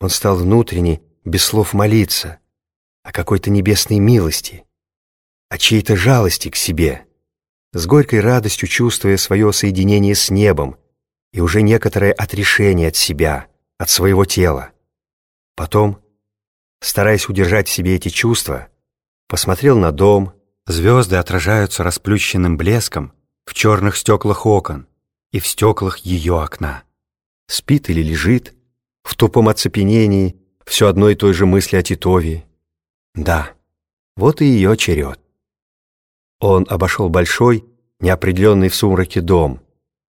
Он стал внутренне, без слов молиться, о какой-то небесной милости, о чьей-то жалости к себе, с горькой радостью чувствуя свое соединение с небом и уже некоторое отрешение от себя, от своего тела. Потом, стараясь удержать в себе эти чувства, посмотрел на дом, звезды отражаются расплющенным блеском в черных стеклах окон и в стеклах ее окна. Спит или лежит, тупом оцепенении, все одной и той же мысли о Титове. Да, вот и ее черед. Он обошел большой, неопределенный в сумраке дом,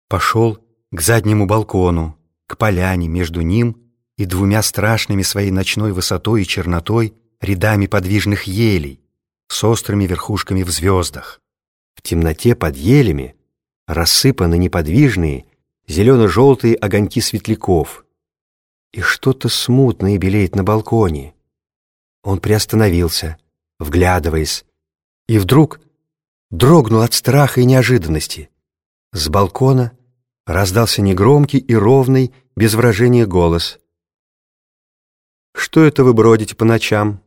пошел к заднему балкону, к поляне между ним и двумя страшными своей ночной высотой и чернотой рядами подвижных елей с острыми верхушками в звездах. В темноте под елями рассыпаны неподвижные зелено-желтые огоньки светляков, и что-то смутное белеет на балконе. Он приостановился, вглядываясь, и вдруг дрогнул от страха и неожиданности. С балкона раздался негромкий и ровный, без выражения голос. «Что это вы бродите по ночам?»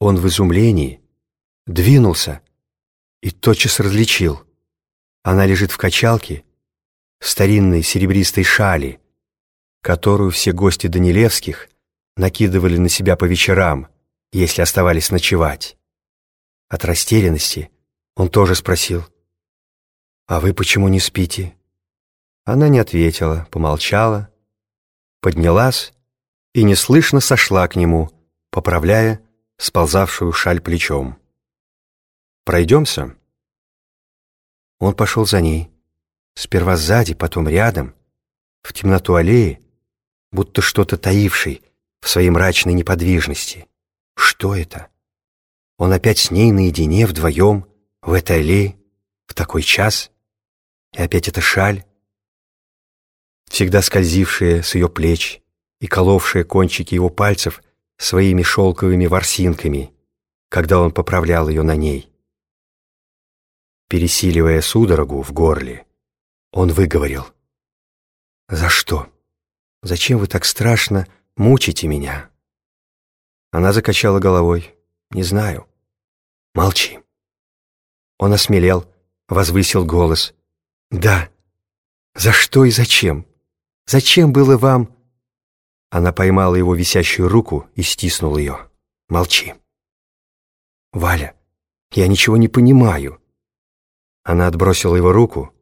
Он в изумлении двинулся и тотчас различил. Она лежит в качалке, в старинной серебристой шали, которую все гости Данилевских накидывали на себя по вечерам, если оставались ночевать. От растерянности он тоже спросил, «А вы почему не спите?» Она не ответила, помолчала, поднялась и неслышно сошла к нему, поправляя сползавшую шаль плечом. «Пройдемся?» Он пошел за ней, сперва сзади, потом рядом, в темноту аллеи, будто что-то таивший в своей мрачной неподвижности. Что это? Он опять с ней наедине, вдвоем, в этой аллее, в такой час? И опять эта шаль, всегда скользившая с ее плеч и коловшая кончики его пальцев своими шелковыми ворсинками, когда он поправлял ее на ней. Пересиливая судорогу в горле, он выговорил. «За что?» Зачем вы так страшно мучите меня?» Она закачала головой. «Не знаю». «Молчи». Он осмелел, возвысил голос. «Да. За что и зачем? Зачем было вам...» Она поймала его висящую руку и стиснула ее. «Молчи». «Валя, я ничего не понимаю». Она отбросила его руку,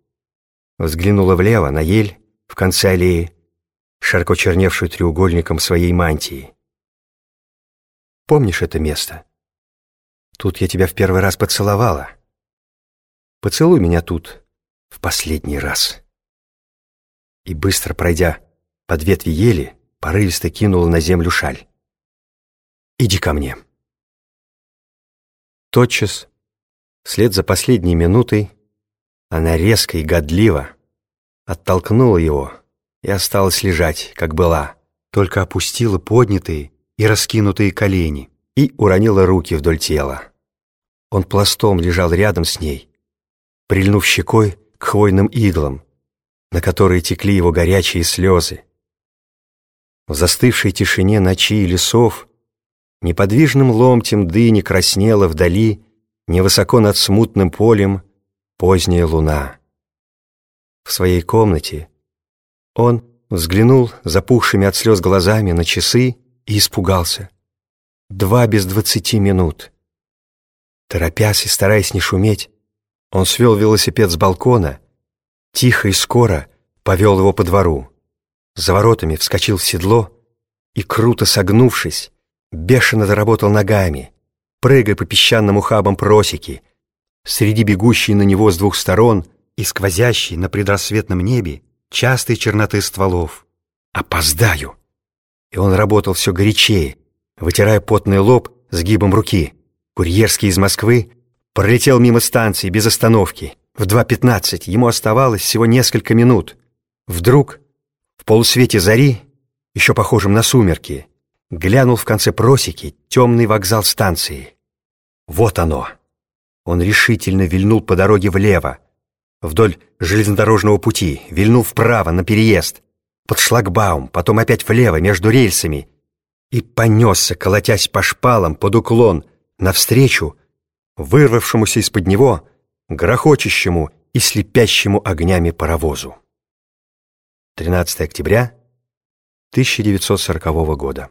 взглянула влево на ель в конце аллеи, широко черневшую треугольником своей мантии. «Помнишь это место? Тут я тебя в первый раз поцеловала. Поцелуй меня тут в последний раз». И быстро пройдя под ветви ели, порывисто кинула на землю шаль. «Иди ко мне». Тотчас, вслед за последней минутой, она резко и годливо оттолкнула его, и осталась лежать, как была, только опустила поднятые и раскинутые колени и уронила руки вдоль тела. Он пластом лежал рядом с ней, прильнув щекой к хвойным иглам, на которые текли его горячие слезы. В застывшей тишине ночи и лесов неподвижным ломтем дыни краснела вдали, невысоко над смутным полем, поздняя луна. В своей комнате он взглянул запухшими от слез глазами на часы и испугался. Два без двадцати минут. Торопясь и стараясь не шуметь, он свел велосипед с балкона, тихо и скоро повел его по двору. За воротами вскочил в седло и, круто согнувшись, бешено заработал ногами, прыгая по песчаным ухабам просеки, среди бегущей на него с двух сторон и сквозящей на предрассветном небе частой черноты стволов. «Опоздаю!» И он работал все горячее, вытирая потный лоб сгибом руки. Курьерский из Москвы пролетел мимо станции без остановки. В 2.15 ему оставалось всего несколько минут. Вдруг, в полусвете зари, еще похожем на сумерки, глянул в конце просеки темный вокзал станции. Вот оно! Он решительно вильнул по дороге влево, вдоль железнодорожного пути, вильнул вправо на переезд, под шлагбаум, потом опять влево, между рельсами, и понесся, колотясь по шпалам под уклон, навстречу, вырвавшемуся из-под него, грохочущему и слепящему огнями паровозу. 13 октября 1940 года.